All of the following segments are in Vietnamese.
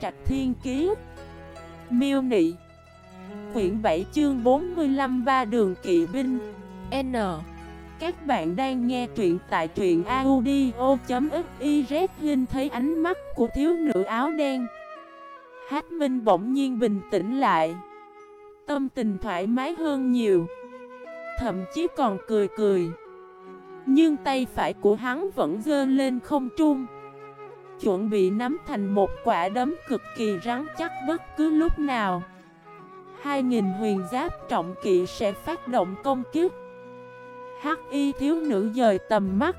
Trạch Thiên Kiế Miêu Nị. Quyển 7 chương 45 Ba đường kỵ binh. N. Các bạn đang nghe truyện tại truyện audio.xyz Hình thấy ánh mắt của thiếu nữ áo đen. Hát Minh bỗng nhiên bình tĩnh lại. Tâm tình thoải mái hơn nhiều. Thậm chí còn cười cười. Nhưng tay phải của hắn vẫn dơ lên không trung. Chuẩn bị nắm thành một quả đấm cực kỳ rắn chắc bất cứ lúc nào. 2.000 huyền giáp trọng kỵ sẽ phát động công kiếp Hắc y thiếu nữ dời tầm mắt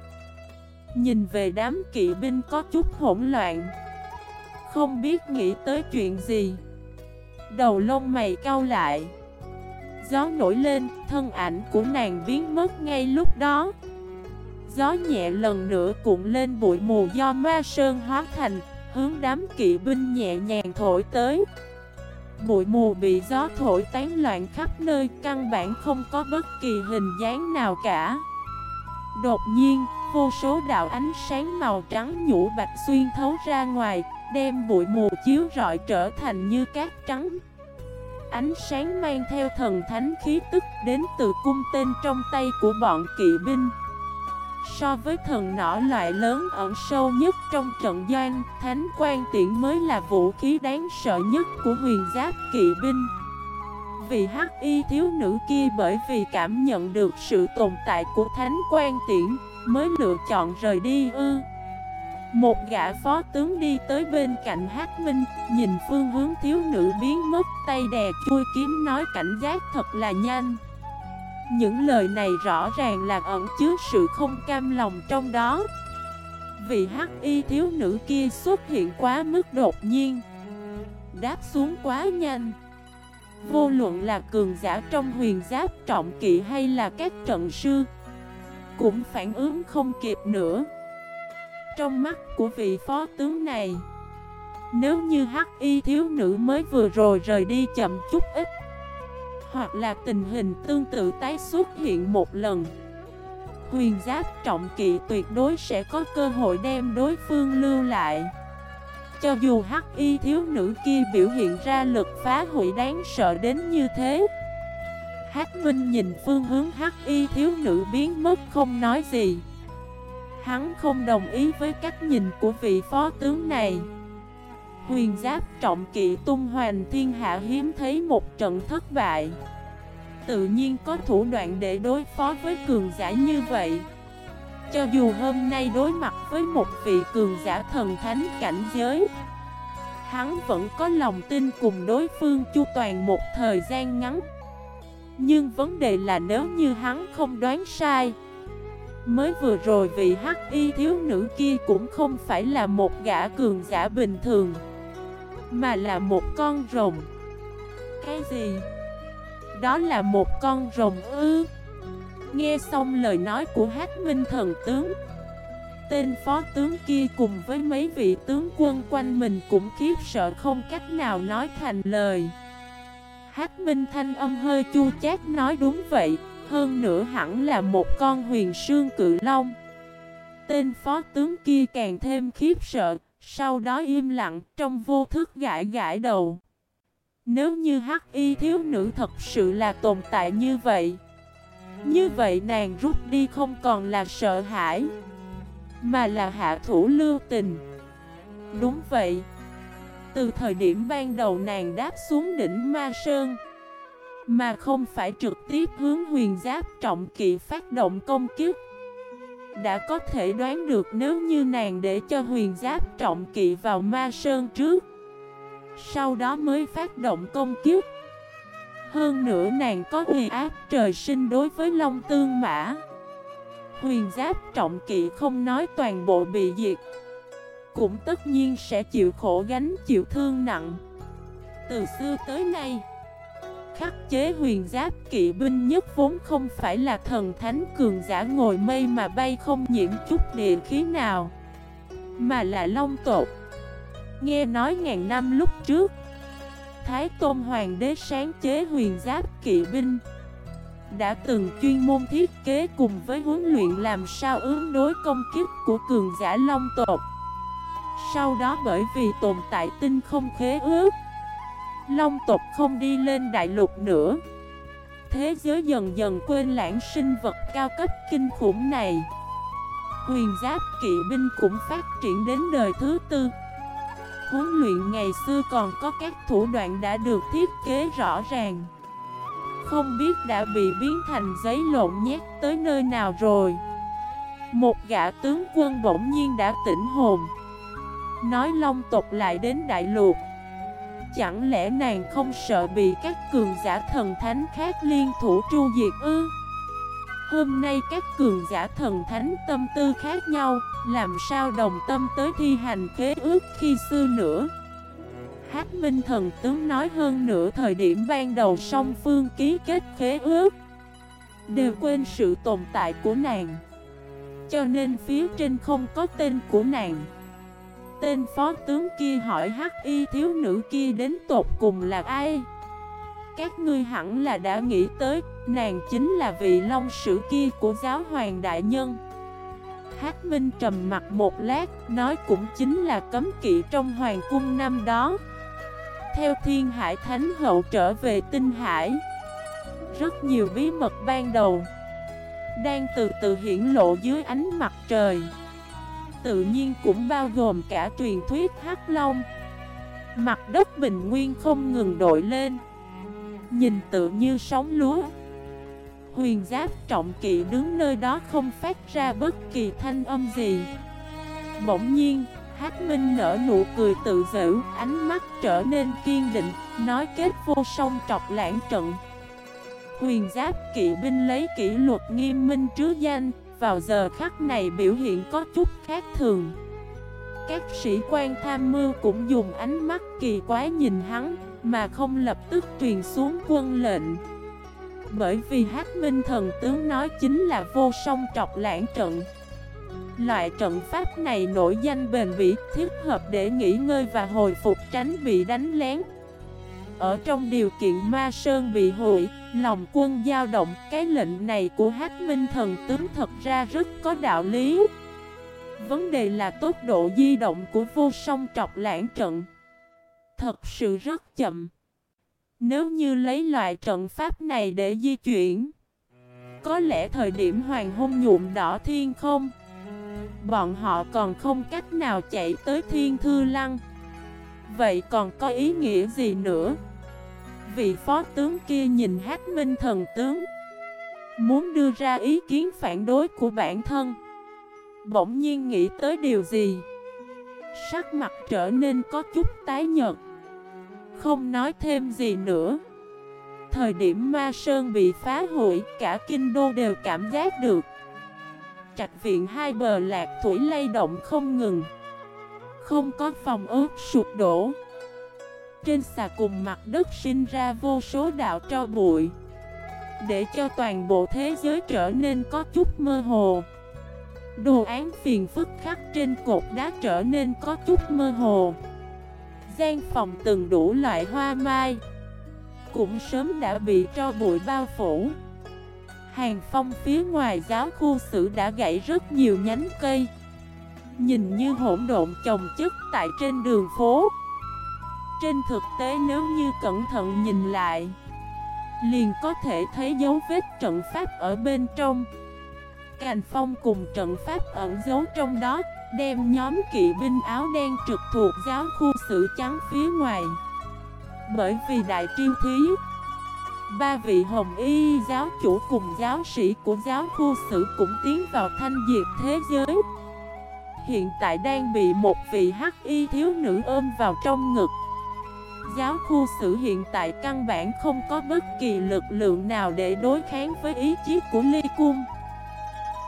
Nhìn về đám kỵ binh có chút hỗn loạn. Không biết nghĩ tới chuyện gì. Đầu lông mày cau lại. Gió nổi lên, thân ảnh của nàng biến mất ngay lúc đó. Gió nhẹ lần nữa cuộn lên bụi mù do ma sơn hóa thành Hướng đám kỵ binh nhẹ nhàng thổi tới. Bụi mù bị gió thổi tán loạn khắp nơi Căn bản không có bất kỳ hình dáng nào cả. Đột nhiên, vô số đạo ánh sáng màu trắng nhũ bạch xuyên thấu ra ngoài Đem bụi mù chiếu rọi trở thành như cát trắng. Ánh sáng mang theo thần thánh khí tức đến từ cung tên trong tay của bọn kỵ binh. So với thần nỏ loại lớn ẩn sâu nhất trong trận doanh, thánh quan tiễn mới là vũ khí đáng sợ nhất của huyền giáp kỵ binh. Vì hắc y thiếu nữ kia bởi vì cảm nhận được sự tồn tại của thánh quan tiễn, mới lựa chọn rời đi ư. Một gã phó tướng đi tới bên cạnh Hát Minh, nhìn phương hướng thiếu nữ biến mất tay đè chui kiếm nói cảnh giác thật là nhanh. Những lời này rõ ràng là ẩn chứa sự không cam lòng trong đó. Vị hắc y thiếu nữ kia xuất hiện quá mức đột nhiên, Đáp xuống quá nhanh. Vô luận là cường giả trong huyền giáp trọng kỵ hay là các trận sư, Cũng phản ứng không kịp nữa. Trong mắt của vị phó tướng này, Nếu như hắc y thiếu nữ mới vừa rồi rời đi chậm chút ít hoặc là tình hình tương tự tái xuất hiện một lần. Huyền giáp trọng kỵ tuyệt đối sẽ có cơ hội đem đối phương lưu lại. Cho dù hắc y thiếu nữ kia biểu hiện ra lực phá hủy đáng sợ đến như thế, Hắc Minh nhìn phương hướng hắc y thiếu nữ biến mất không nói gì. Hắn không đồng ý với cách nhìn của vị phó tướng này. Huyền giáp trọng kỵ tung hoành thiên hạ hiếm thấy một trận thất bại. Tự nhiên có thủ đoạn để đối phó với cường giả như vậy. Cho dù hôm nay đối mặt với một vị cường giả thần thánh cảnh giới, Hắn vẫn có lòng tin cùng đối phương chu toàn một thời gian ngắn. Nhưng vấn đề là nếu như hắn không đoán sai, Mới vừa rồi vị hắc y thiếu nữ kia cũng không phải là một gã cường giả bình thường mà là một con rồng. Cái gì? Đó là một con rồng ư? Nghe xong lời nói của Hát Minh thần tướng, Tên phó tướng kia cùng với mấy vị tướng quân quanh mình cũng khiếp sợ không cách nào nói thành lời. Hát Minh thanh âm hơi chua chát nói đúng vậy, Hơn nữa hẳn là một con huyền sương cự long. Tên phó tướng kia càng thêm khiếp sợ sau đó im lặng trong vô thức gãi gãi đầu. Nếu như hắc y thiếu nữ thật sự là tồn tại như vậy Như vậy nàng rút đi không còn là sợ hãi, Mà là hạ thủ lưu tình. Đúng vậy. Từ thời điểm ban đầu nàng đáp xuống đỉnh Ma Sơn, Mà không phải trực tiếp hướng huyền giáp trọng kỵ phát động công kiếp đã có thể đoán được nếu như nàng để cho huyền giáp trọng kỵ vào ma sơn trước, Sau đó mới phát động công kiếp Hơn nữa nàng có uy áp trời sinh đối với Long Tương Mã. Huyền giáp trọng kỵ không nói toàn bộ bị diệt, Cũng tất nhiên sẽ chịu khổ gánh chịu thương nặng. Từ xưa tới nay khắc chế huyền giáp kỵ binh nhất vốn không phải là thần thánh cường giả ngồi mây mà bay không nhiễm chút địa khí nào, Mà là long tột Nghe nói ngàn năm lúc trước, Thái Tôn Hoàng đế sáng chế huyền giáp kỵ binh, Đã từng chuyên môn thiết kế cùng với huấn luyện làm sao ứng đối công kích của cường giả long tột Sau đó bởi vì tồn tại tinh không khế ước Long tộc không đi lên đại lục nữa. Thế giới dần dần quên lãng sinh vật cao cấp kinh khủng này. Quyền giáp kỵ binh cũng phát triển đến đời thứ tư. Huấn luyện ngày xưa còn có các thủ đoạn đã được thiết kế rõ ràng. Không biết đã bị biến thành giấy lộn nhét tới nơi nào rồi. Một gã tướng quân bỗng nhiên đã tỉnh hồn. Nói long tộc lại đến đại lục. Chẳng lẽ nàng không sợ bị các cường giả thần thánh khác liên thủ tru diệt ư? Hôm nay các cường giả thần thánh tâm tư khác nhau, Làm sao đồng tâm tới thi hành kế ước khi xưa nữa? Hát Minh thần tướng nói hơn nửa thời điểm ban đầu song phương ký kết khế ước, Đều quên sự tồn tại của nàng. Cho nên phía trên không có tên của nàng. Tên phó tướng kia hỏi hắc y thiếu nữ kia đến tột cùng là ai? Các ngươi hẳn là đã nghĩ tới, Nàng chính là vị long sử kia của giáo hoàng đại nhân. Hát Minh trầm mặt một lát, Nói cũng chính là cấm kỵ trong hoàng cung năm đó. Theo thiên hải thánh hậu trở về tinh hải, Rất nhiều bí mật ban đầu Đang từ từ hiển lộ dưới ánh mặt trời tự nhiên cũng bao gồm cả truyền thuyết Hắc Long. Mặt đất bình nguyên không ngừng đội lên, nhìn tự như sóng lúa. Huyền giáp trọng kỵ đứng nơi đó không phát ra bất kỳ thanh âm gì. Bỗng nhiên, Hát Minh nở nụ cười tự giễu, ánh mắt trở nên kiên định, nói kết vô song trọc lãng trận. Huyền giáp kỵ binh lấy kỷ luật nghiêm minh trước danh, vào giờ khắc này biểu hiện có chút khác thường. Các sĩ quan tham mưu cũng dùng ánh mắt kỳ quái nhìn hắn, Mà không lập tức truyền xuống quân lệnh. Bởi vì hát minh thần tướng nói chính là vô song trọc lãng trận. Loại trận pháp này nổi danh bền bỉ, thiết hợp để nghỉ ngơi và hồi phục tránh bị đánh lén. Ở trong điều kiện ma sơn bị hội Lòng quân dao động, cái lệnh này của Hát Minh Thần tướng thật ra rất có đạo lý. Vấn đề là tốc độ di động của vô song trọc lãng trận. Thật sự rất chậm. Nếu như lấy loại trận pháp này để di chuyển, có lẽ thời điểm hoàng hôn nhuộm đỏ thiên không, bọn họ còn không cách nào chạy tới thiên thư lăng. Vậy còn có ý nghĩa gì nữa? Vị phó tướng kia nhìn hát minh thần tướng. Muốn đưa ra ý kiến phản đối của bản thân. Bỗng nhiên nghĩ tới điều gì? Sắc mặt trở nên có chút tái nhợt. Không nói thêm gì nữa. Thời điểm ma sơn bị phá hủy, Cả kinh đô đều cảm giác được. Trạch viện hai bờ lạc thủy lay động không ngừng. Không có phòng ướt sụp đổ trên xà cùng mặt đất sinh ra vô số đạo cho bụi. Để cho toàn bộ thế giới trở nên có chút mơ hồ, Đồ án phiền phức khắc trên cột đá trở nên có chút mơ hồ. Gian phòng từng đủ loại hoa mai, Cũng sớm đã bị cho bụi bao phủ. Hàng phong phía ngoài giáo khu sử đã gãy rất nhiều nhánh cây. Nhìn như hỗn độn chồng chất tại trên đường phố trên thực tế nếu như cẩn thận nhìn lại, Liền có thể thấy dấu vết trận pháp ở bên trong. Càn phong cùng trận pháp ẩn giấu trong đó, Đem nhóm kỵ binh áo đen trực thuộc giáo khu sử trắng phía ngoài. Bởi vì đại triêu thí, Ba vị hồng y giáo chủ cùng giáo sĩ của giáo khu sử cũng tiến vào thanh diệt thế giới. Hiện tại đang bị một vị hắc y thiếu nữ ôm vào trong ngực. Giáo khu sử hiện tại căn bản không có bất kỳ lực lượng nào để đối kháng với ý chí của Ly Cung.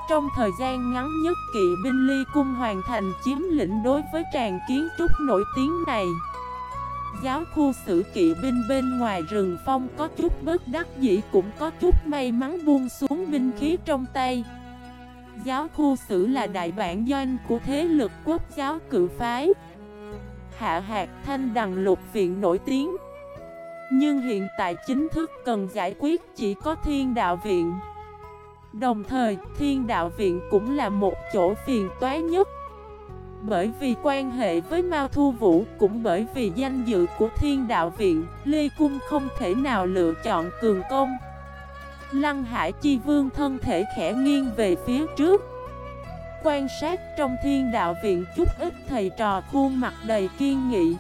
Trong thời gian ngắn nhất, kỵ binh Ly Cung hoàn thành chiếm lĩnh đối với tràng kiến trúc nổi tiếng này. Giáo khu sử kỵ binh bên ngoài rừng phong có chút bất đắc dĩ, cũng có chút may mắn buông xuống binh khí trong tay. Giáo khu sử là đại bản doanh của thế lực quốc giáo cự phái hạ hạt thanh đằng lục viện nổi tiếng. Nhưng hiện tại chính thức cần giải quyết chỉ có thiên đạo viện. Đồng thời, thiên đạo viện cũng là một chỗ phiền toái nhất. Bởi vì quan hệ với Mao Thu Vũ Cũng bởi vì danh dự của thiên đạo viện ly Cung không thể nào lựa chọn cường công. Lăng Hải Chi Vương thân thể khẽ nghiêng về phía trước. Quan sát trong thiên đạo viện chút ít thầy trò khuôn mặt đầy kiên nghị.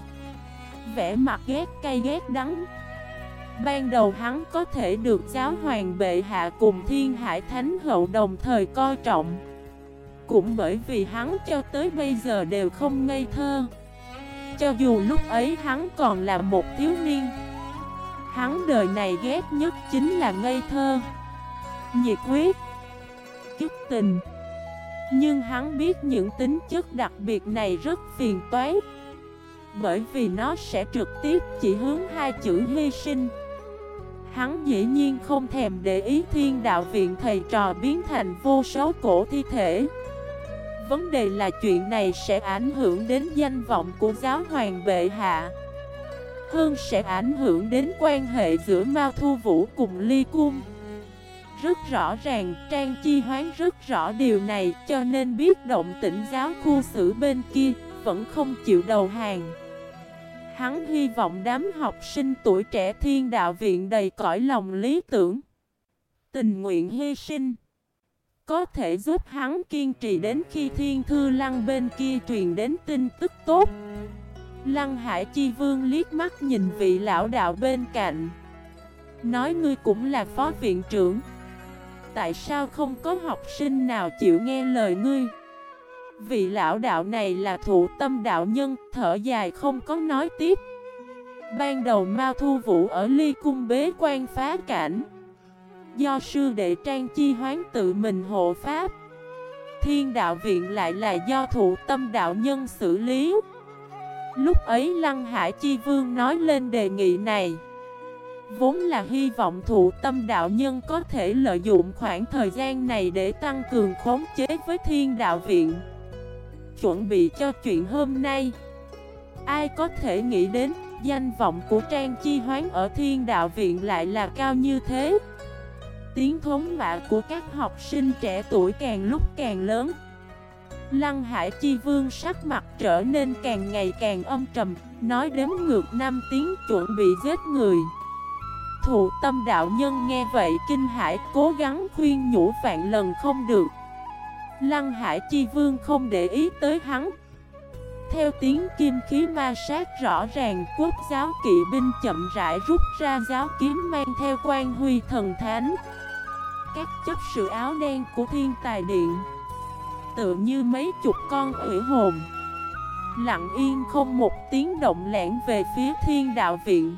Vẽ mặt ghét cay ghét đắng. Ban đầu hắn có thể được giáo hoàng bệ hạ cùng thiên hải thánh hậu đồng thời coi trọng. Cũng bởi vì hắn cho tới bây giờ đều không ngây thơ. Cho dù lúc ấy hắn còn là một thiếu niên, Hắn đời này ghét nhất chính là ngây thơ. Nhiệt huyết Kích tình nhưng hắn biết những tính chất đặc biệt này rất phiền toái. Bởi vì nó sẽ trực tiếp chỉ hướng hai chữ hy sinh. Hắn dĩ nhiên không thèm để ý thiên đạo viện thầy trò biến thành vô số cổ thi thể. Vấn đề là chuyện này sẽ ảnh hưởng đến danh vọng của giáo hoàng bệ hạ, Hơn sẽ ảnh hưởng đến quan hệ giữa Mao Thu Vũ cùng Ly Cung. Rất rõ ràng, Trang Chi Hoán rất rõ điều này Cho nên biết động tĩnh giáo khu xử bên kia Vẫn không chịu đầu hàng. Hắn hy vọng đám học sinh tuổi trẻ thiên đạo viện đầy cõi lòng lý tưởng. Tình nguyện hy sinh. Có thể giúp hắn kiên trì đến khi thiên thư lăng bên kia truyền đến tin tức tốt. Lăng Hải Chi Vương liếc mắt nhìn vị lão đạo bên cạnh. Nói ngươi cũng là phó viện trưởng. Tại sao không có học sinh nào chịu nghe lời ngươi Vị lão đạo này là thụ tâm đạo nhân, thở dài không có nói tiếp. Ban đầu Mao Thu Vũ ở ly cung bế quan phá cảnh. Do sư đệ Trang Chi hoán tự mình hộ pháp. Thiên đạo viện lại là do thụ tâm đạo nhân xử lý. Lúc ấy Lăng Hải Chi Vương nói lên đề nghị này. Vốn là hy vọng thụ tâm đạo nhân có thể lợi dụng khoảng thời gian này để tăng cường khống chế với thiên đạo viện. Chuẩn bị cho chuyện hôm nay. Ai có thể nghĩ đến, danh vọng của Trang Chi Hoán ở Thiên Đạo Viện lại là cao như thế? Tiếng thống mạ của các học sinh trẻ tuổi càng lúc càng lớn. Lăng Hải Chi Vương sắc mặt trở nên càng ngày càng âm trầm, Nói đếm ngược năm tiếng chuẩn bị giết người. Thụ tâm đạo nhân nghe vậy kinh hải cố gắng khuyên nhủ vạn lần không được. Lăng Hải Chi Vương không để ý tới hắn. Theo tiếng kim khí ma sát rõ ràng, Quốc giáo kỵ binh chậm rãi rút ra giáo kiếm mang theo quan huy thần thánh. Các chấp sự áo đen của thiên tài điện Tựa như mấy chục con ủy hồn. Lặng yên không một tiếng động lẻn về phía thiên đạo viện.